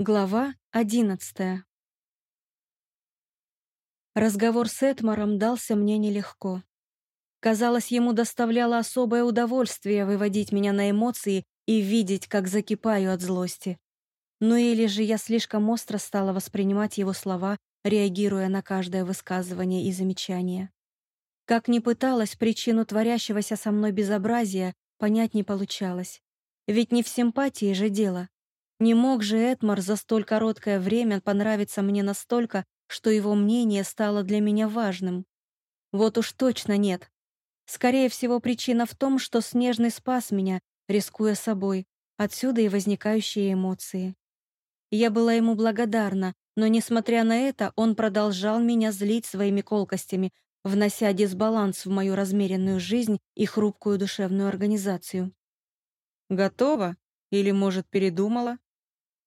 Глава одиннадцатая Разговор с Этмаром дался мне нелегко. Казалось, ему доставляло особое удовольствие выводить меня на эмоции и видеть, как закипаю от злости. Ну или же я слишком остро стала воспринимать его слова, реагируя на каждое высказывание и замечание. Как ни пыталась причину творящегося со мной безобразия, понять не получалось. Ведь не в симпатии же дело. Не мог же Эдмар за столь короткое время понравиться мне настолько, что его мнение стало для меня важным. Вот уж точно нет. Скорее всего, причина в том, что Снежный спас меня, рискуя собой. Отсюда и возникающие эмоции. Я была ему благодарна, но, несмотря на это, он продолжал меня злить своими колкостями, внося дисбаланс в мою размеренную жизнь и хрупкую душевную организацию. «Готова? Или, может, передумала?»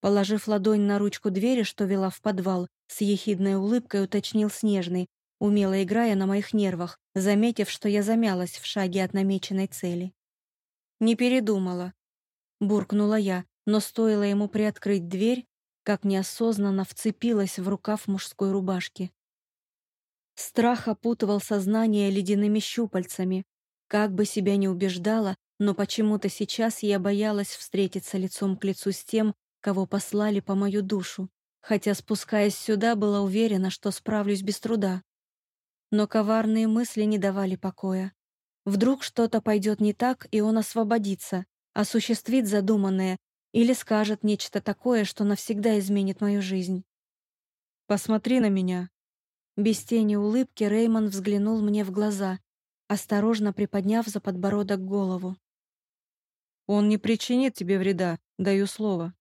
Положив ладонь на ручку двери, что вела в подвал, с ехидной улыбкой уточнил Снежный, умело играя на моих нервах, заметив, что я замялась в шаге от намеченной цели. «Не передумала», — буркнула я, но стоило ему приоткрыть дверь, как неосознанно вцепилась в рукав мужской рубашки. Страх опутывал сознание ледяными щупальцами. Как бы себя ни убеждала, но почему-то сейчас я боялась встретиться лицом к лицу с тем, кого послали по мою душу, хотя, спускаясь сюда, была уверена, что справлюсь без труда. Но коварные мысли не давали покоя. Вдруг что-то пойдет не так, и он освободится, осуществит задуманное или скажет нечто такое, что навсегда изменит мою жизнь. «Посмотри на меня». Без тени улыбки Реймон взглянул мне в глаза, осторожно приподняв за подбородок голову. «Он не причинит тебе вреда, даю слово.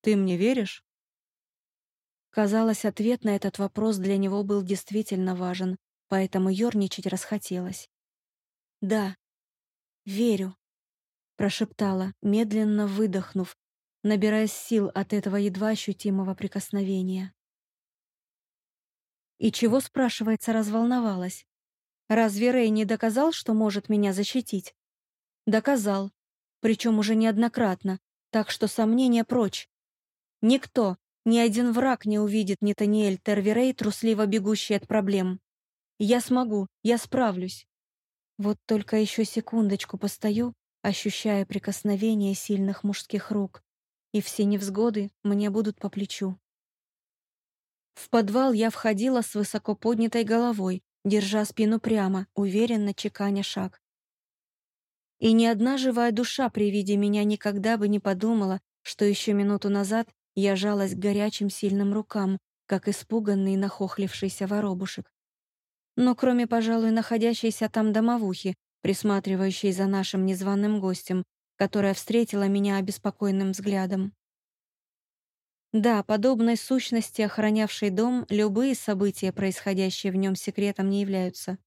Ты мне веришь?» Казалось, ответ на этот вопрос для него был действительно важен, поэтому ерничать расхотелось. «Да, верю», прошептала, медленно выдохнув, набирая сил от этого едва ощутимого прикосновения. И чего, спрашивается, разволновалась? Разве Рэй не доказал, что может меня защитить? Доказал, причем уже неоднократно, так что сомнения прочь. Никто, ни один враг не увидит Нетаниэль Терверей, трусливо бегущий от проблем. Я смогу, я справлюсь. Вот только еще секундочку постою, ощущая прикосновение сильных мужских рук, и все невзгоды мне будут по плечу. В подвал я входила с высоко поднятой головой, держа спину прямо, уверенно чеканя шаг. И ни одна живая душа при виде меня никогда бы не подумала, что еще минуту назад я жалась к горячим сильным рукам, как испуганный нахохлившийся воробушек. Но кроме, пожалуй, находящейся там домовухи, присматривающей за нашим незваным гостем, которая встретила меня обеспокоенным взглядом. Да, подобной сущности, охранявшей дом, любые события, происходящие в нем секретом, не являются.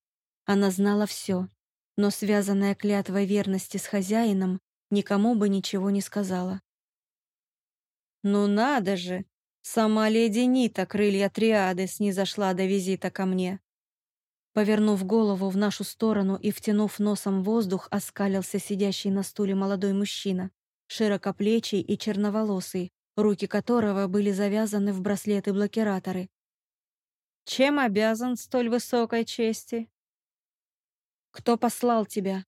Она знала все, но связанная клятвой верности с хозяином никому бы ничего не сказала. «Ну надо же! Сама леди Нита, крылья триады, снизошла до визита ко мне. Повернув голову в нашу сторону и втянув носом воздух, оскалился сидящий на стуле молодой мужчина, широкоплечий и черноволосый, руки которого были завязаны в браслеты-блокираторы. «Чем обязан столь высокой чести?» «Кто послал тебя?»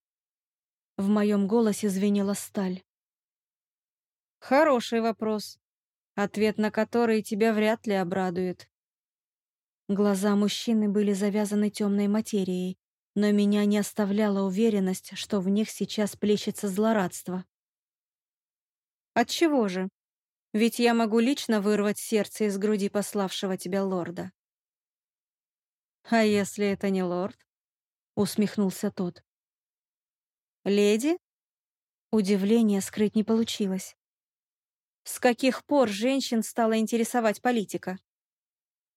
В моем голосе звенела сталь. «Хороший вопрос, ответ на который тебя вряд ли обрадует», Глаза мужчины были завязаны темной материей, но меня не оставляла уверенность, что в них сейчас плещется злорадство. «Отчего же? Ведь я могу лично вырвать сердце из груди пославшего тебя лорда». «А если это не лорд?» — усмехнулся тот. «Леди?» Удивление скрыть не получилось. С каких пор женщин стала интересовать политика?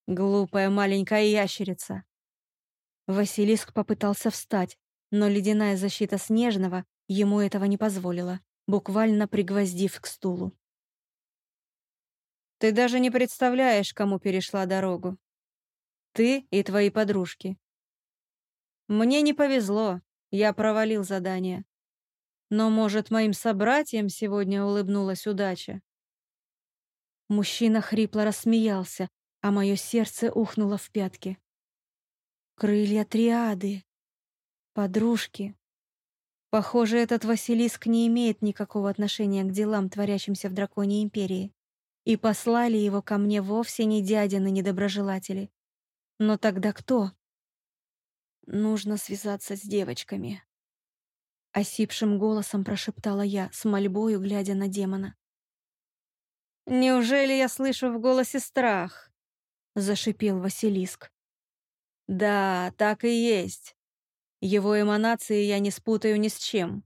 Глупая маленькая ящерица. Василиск попытался встать, но ледяная защита Снежного ему этого не позволила, буквально пригвоздив к стулу. «Ты даже не представляешь, кому перешла дорогу. Ты и твои подружки. Мне не повезло, я провалил задание. Но, может, моим собратьям сегодня улыбнулась удача?» Мужчина хрипло рассмеялся, а мое сердце ухнуло в пятки. Крылья триады. Подружки. Похоже, этот Василиск не имеет никакого отношения к делам, творящимся в Драконьей Империи. И послали его ко мне вовсе не дядины недоброжелатели. Но тогда кто? Нужно связаться с девочками. Осипшим голосом прошептала я, с мольбою глядя на демона. «Неужели я слышу в голосе страх?» — зашипел Василиск. «Да, так и есть. Его эманации я не спутаю ни с чем.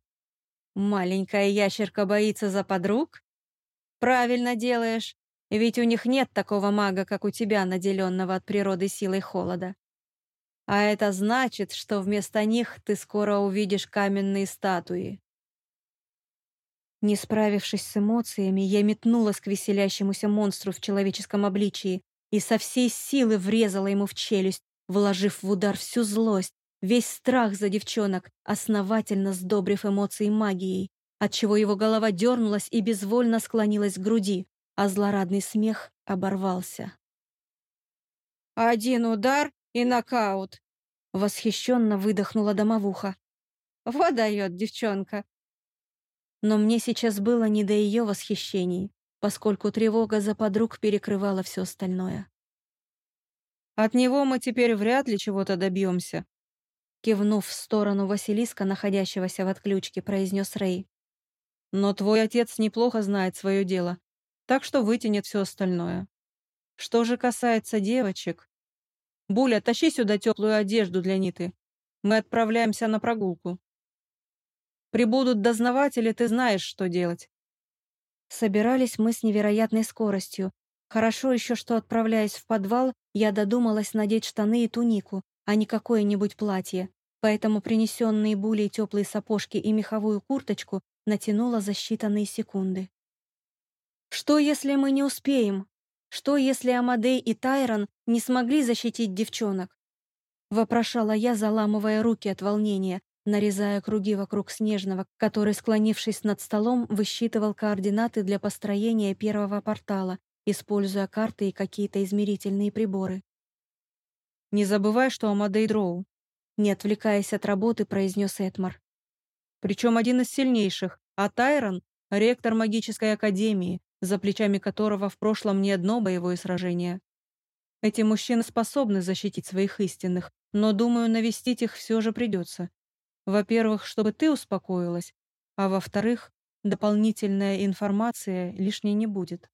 Маленькая ящерка боится за подруг? Правильно делаешь, ведь у них нет такого мага, как у тебя, наделенного от природы силой холода. А это значит, что вместо них ты скоро увидишь каменные статуи. Не справившись с эмоциями, я метнулась к веселящемуся монстру в человеческом обличии и со всей силы врезала ему в челюсть, вложив в удар всю злость, весь страх за девчонок, основательно сдобрив эмоции магией, отчего его голова дернулась и безвольно склонилась к груди, а злорадный смех оборвался. «Один удар и нокаут!» Восхищенно выдохнула домовуха. «Вот дает девчонка!» Но мне сейчас было не до ее восхищений, поскольку тревога за подруг перекрывала все остальное. «От него мы теперь вряд ли чего-то добьемся», кивнув в сторону Василиска, находящегося в отключке, произнес Рэй. «Но твой отец неплохо знает свое дело, так что вытянет все остальное. Что же касается девочек, Буля, тащи сюда теплую одежду для Ниты. Мы отправляемся на прогулку. Прибудут дознаватели, ты знаешь, что делать. Собирались мы с невероятной скоростью. Хорошо еще, что, отправляясь в подвал, я додумалась надеть штаны и тунику, а не какое-нибудь платье. Поэтому принесенные булей теплые сапожки и меховую курточку натянула за считанные секунды. «Что, если мы не успеем?» Что, если Амадей и Тайрон не смогли защитить девчонок? Вопрошала я, заламывая руки от волнения, нарезая круги вокруг Снежного, который, склонившись над столом, высчитывал координаты для построения первого портала, используя карты и какие-то измерительные приборы. «Не забывай, что Амадей Дроу», не отвлекаясь от работы, произнес Этмар. «Причем один из сильнейших, а Тайрон — ректор магической академии, за плечами которого в прошлом не одно боевое сражение. Эти мужчины способны защитить своих истинных, но, думаю, навестить их все же придется. Во-первых, чтобы ты успокоилась, а во-вторых, дополнительная информация лишней не будет.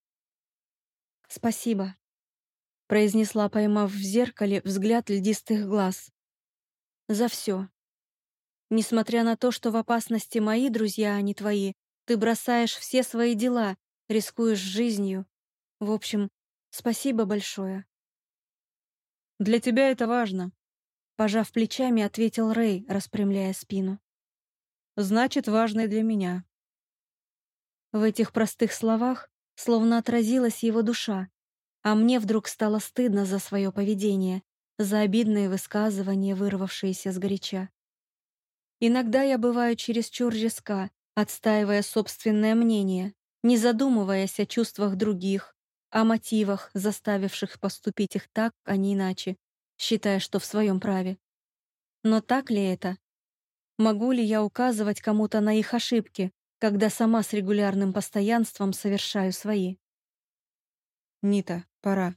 «Спасибо», — произнесла, поймав в зеркале взгляд льдистых глаз. «За все. Несмотря на то, что в опасности мои друзья, а не твои, ты бросаешь все свои дела рискуешь жизнью. В общем, спасибо большое. Для тебя это важно. Пожав плечами, ответил Рэй, распрямляя спину. Значит, важно и для меня. В этих простых словах словно отразилась его душа, а мне вдруг стало стыдно за свое поведение, за обидные высказывания, вырвавшиеся с горяча. Иногда я бываю чересчур резка, отстаивая собственное мнение, не задумываясь о чувствах других, о мотивах, заставивших поступить их так, а не иначе, считая, что в своем праве. Но так ли это? Могу ли я указывать кому-то на их ошибки, когда сама с регулярным постоянством совершаю свои? Нита, пора.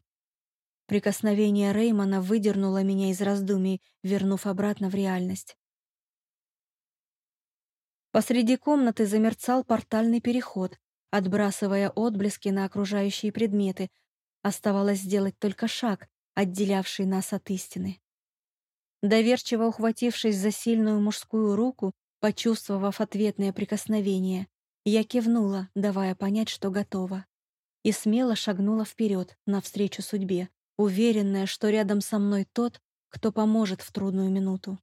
Прикосновение Реймона выдернуло меня из раздумий, вернув обратно в реальность. Посреди комнаты замерцал портальный переход, отбрасывая отблески на окружающие предметы. Оставалось сделать только шаг, отделявший нас от истины. Доверчиво ухватившись за сильную мужскую руку, почувствовав ответное прикосновение, я кивнула, давая понять, что готова. И смело шагнула вперед, навстречу судьбе, уверенная, что рядом со мной тот, кто поможет в трудную минуту.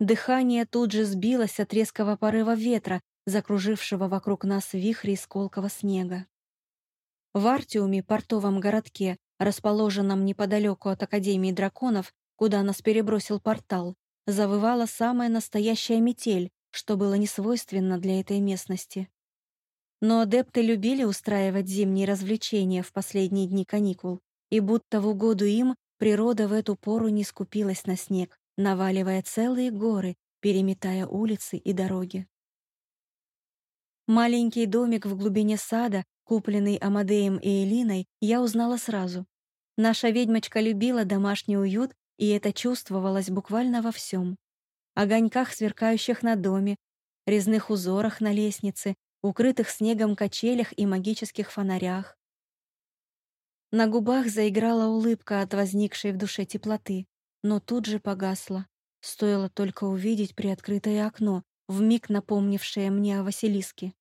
Дыхание тут же сбилось от резкого порыва ветра, закружившего вокруг нас вихри из снега. В Артиуме, портовом городке, расположенном неподалеку от Академии драконов, куда нас перебросил портал, завывала самая настоящая метель, что было несвойственно для этой местности. Но адепты любили устраивать зимние развлечения в последние дни каникул, и будто в угоду им природа в эту пору не скупилась на снег, наваливая целые горы, переметая улицы и дороги. Маленький домик в глубине сада, купленный Амадеем и Элиной, я узнала сразу. Наша ведьмочка любила домашний уют, и это чувствовалось буквально во всем. Огоньках, сверкающих на доме, резных узорах на лестнице, укрытых снегом качелях и магических фонарях. На губах заиграла улыбка от возникшей в душе теплоты, но тут же погасла. Стоило только увидеть приоткрытое окно, вмиг напомнившее мне о Василиске.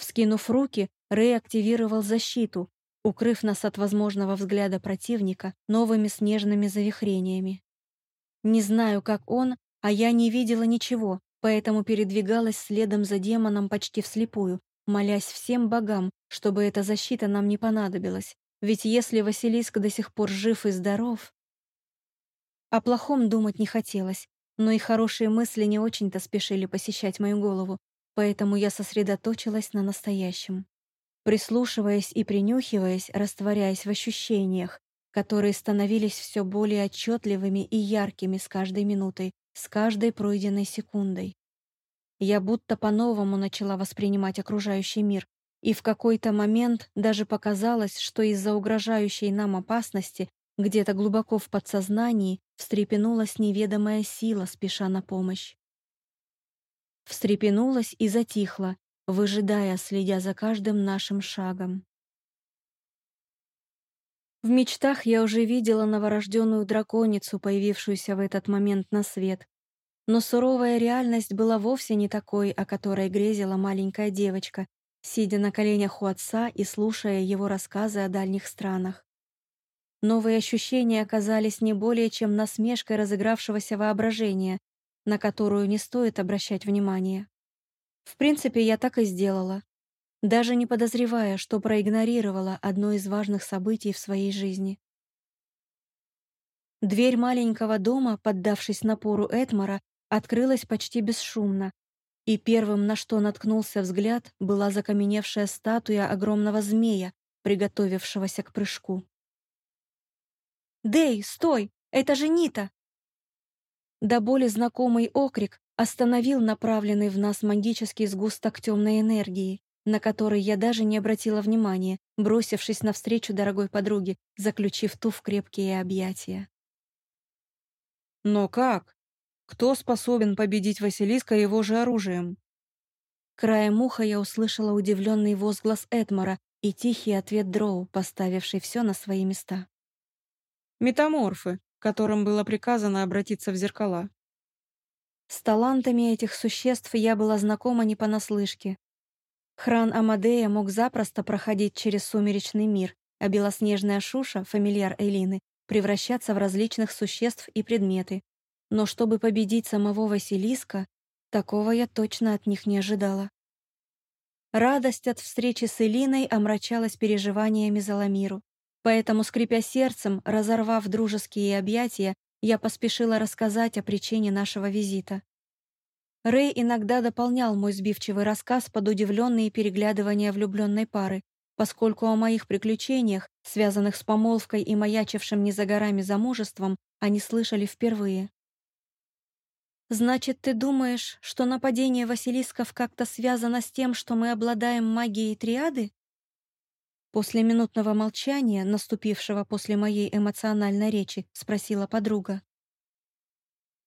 Вскинув руки, Рэй активировал защиту, укрыв нас от возможного взгляда противника новыми снежными завихрениями. Не знаю, как он, а я не видела ничего, поэтому передвигалась следом за демоном почти вслепую, молясь всем богам, чтобы эта защита нам не понадобилась, ведь если Василиск до сих пор жив и здоров... О плохом думать не хотелось, но и хорошие мысли не очень-то спешили посещать мою голову, поэтому я сосредоточилась на настоящем прислушиваясь и принюхиваясь, растворяясь в ощущениях, которые становились все более отчетливыми и яркими с каждой минутой, с каждой пройденной секундой. Я будто по-новому начала воспринимать окружающий мир, и в какой-то момент даже показалось, что из-за угрожающей нам опасности где-то глубоко в подсознании встрепенулась неведомая сила, спеша на помощь. Встрепенулась и затихла, выжидая, следя за каждым нашим шагом. В мечтах я уже видела новорожденную драконицу, появившуюся в этот момент на свет. Но суровая реальность была вовсе не такой, о которой грезила маленькая девочка, сидя на коленях у отца и слушая его рассказы о дальних странах. Новые ощущения оказались не более чем насмешкой разыгравшегося воображения, на которую не стоит обращать внимание. В принципе, я так и сделала, даже не подозревая, что проигнорировала одно из важных событий в своей жизни. Дверь маленького дома, поддавшись напору Этмара, открылась почти бесшумно, и первым, на что наткнулся взгляд, была закаменевшая статуя огромного змея, приготовившегося к прыжку. «Дэй, стой! Это же Нита!» До боли знакомый окрик остановил направленный в нас магический сгусток темной энергии, на который я даже не обратила внимания, бросившись навстречу дорогой подруге, заключив ту в крепкие объятия. «Но как? Кто способен победить Василиска его же оружием?» Краем уха я услышала удивленный возглас Эдмара и тихий ответ Дроу, поставивший все на свои места. «Метаморфы, которым было приказано обратиться в зеркала. С талантами этих существ я была знакома не понаслышке. Хран Амадея мог запросто проходить через сумеречный мир, а белоснежная Шуша, фамильяр Элины, превращаться в различных существ и предметы. Но чтобы победить самого Василиска, такого я точно от них не ожидала. Радость от встречи с Элиной омрачалась переживаниями за Ламиру. Поэтому, скрипя сердцем, разорвав дружеские объятия, я поспешила рассказать о причине нашего визита. Рэй иногда дополнял мой сбивчивый рассказ под удивленные переглядывания влюбленной пары, поскольку о моих приключениях, связанных с помолвкой и маячившим не за горами замужеством, они слышали впервые. «Значит, ты думаешь, что нападение Василисков как-то связано с тем, что мы обладаем магией триады?» После минутного молчания, наступившего после моей эмоциональной речи, спросила подруга.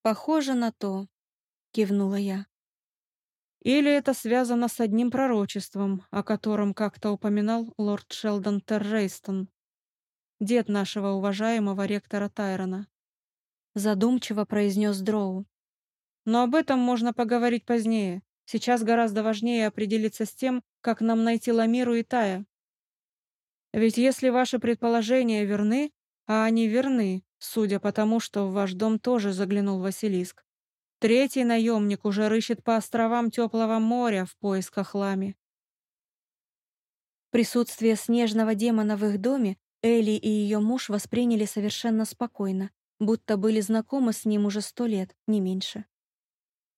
«Похоже на то», — кивнула я. «Или это связано с одним пророчеством, о котором как-то упоминал лорд Шелдон Террейстон, дед нашего уважаемого ректора Тайрона», — задумчиво произнес Дроу. «Но об этом можно поговорить позднее. Сейчас гораздо важнее определиться с тем, как нам найти Ламиру и Тая, ведь если ваши предположения верны, а они верны, судя по тому, что в ваш дом тоже заглянул Василиск, третий наемник уже рыщет по островам Теплого моря в поисках лами. Присутствие снежного демона в их доме Элли и ее муж восприняли совершенно спокойно, будто были знакомы с ним уже сто лет, не меньше.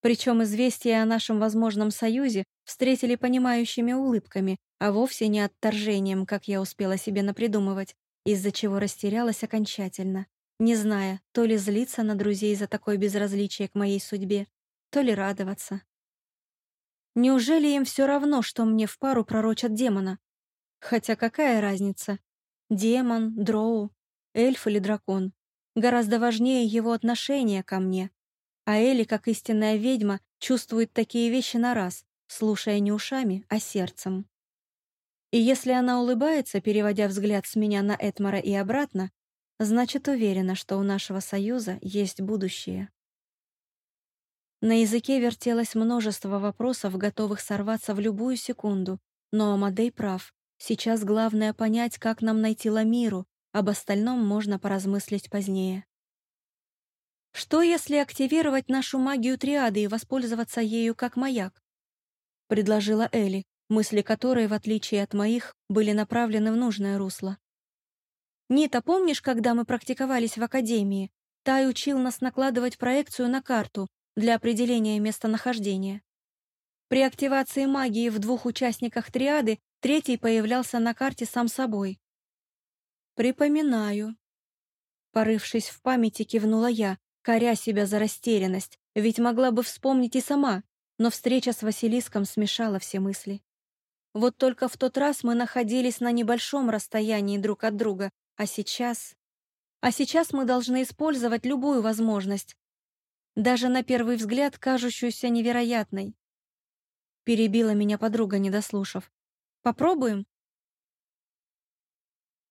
Причем известие о нашем возможном союзе встретили понимающими улыбками, а вовсе не отторжением, как я успела себе напридумывать, из-за чего растерялась окончательно, не зная, то ли злиться на друзей за такое безразличие к моей судьбе, то ли радоваться. Неужели им все равно, что мне в пару пророчат демона? Хотя какая разница? Демон, дроу, эльф или дракон? Гораздо важнее его отношение ко мне, а Элли, как истинная ведьма, чувствует такие вещи на раз, слушая не ушами, а сердцем. И если она улыбается, переводя взгляд с меня на Этмара и обратно, значит уверена, что у нашего союза есть будущее. На языке вертелось множество вопросов, готовых сорваться в любую секунду, но Амадей прав. Сейчас главное понять, как нам найти Ламиру, об остальном можно поразмыслить позднее. Что, если активировать нашу магию триады и воспользоваться ею как маяк? Предложила Элли, мысли которой, в отличие от моих, были направлены в нужное русло. «Нита, помнишь, когда мы практиковались в академии? Тай учил нас накладывать проекцию на карту для определения местонахождения. При активации магии в двух участниках триады третий появлялся на карте сам собой. «Припоминаю». Порывшись в памяти, кивнула я, коря себя за растерянность, ведь могла бы вспомнить и сама, но встреча с Василиском смешала все мысли. Вот только в тот раз мы находились на небольшом расстоянии друг от друга, а сейчас... А сейчас мы должны использовать любую возможность, даже на первый взгляд кажущуюся невероятной. Перебила меня подруга, не дослушав. «Попробуем?»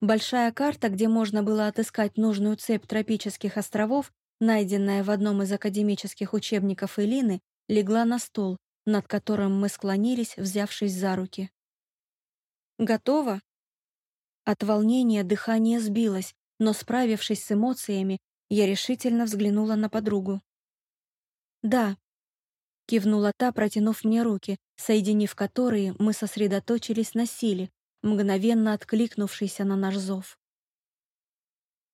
Большая карта, где можно было отыскать нужную цепь тропических островов, найденная в одном из академических учебников Элины, легла на стол, над которым мы склонились, взявшись за руки. «Готово?» От волнения дыхание сбилось, но, справившись с эмоциями, я решительно взглянула на подругу. «Да», — кивнула та, протянув мне руки, соединив которые, мы сосредоточились на силе, мгновенно откликнувшейся на наш зов.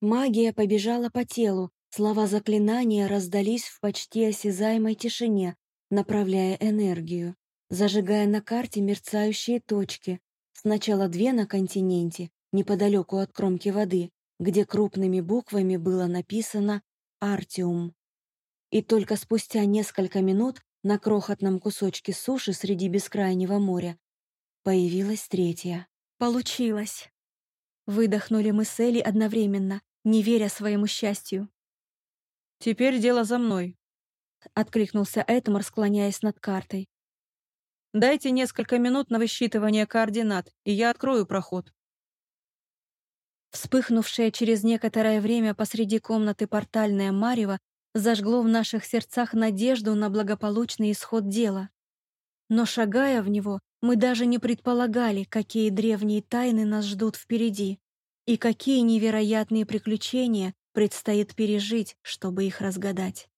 Магия побежала по телу, Слова заклинания раздались в почти осязаемой тишине, направляя энергию, зажигая на карте мерцающие точки. Сначала две на континенте, неподалеку от кромки воды, где крупными буквами было написано «Артиум». И только спустя несколько минут на крохотном кусочке суши среди бескрайнего моря появилась третья. «Получилось!» Выдохнули мы с Элли одновременно, не веря своему счастью. «Теперь дело за мной», — откликнулся Этмар, склоняясь над картой. «Дайте несколько минут на высчитывание координат, и я открою проход». Вспыхнувшее через некоторое время посреди комнаты портальное марево зажгло в наших сердцах надежду на благополучный исход дела. Но шагая в него, мы даже не предполагали, какие древние тайны нас ждут впереди и какие невероятные приключения предстоит пережить, чтобы их разгадать.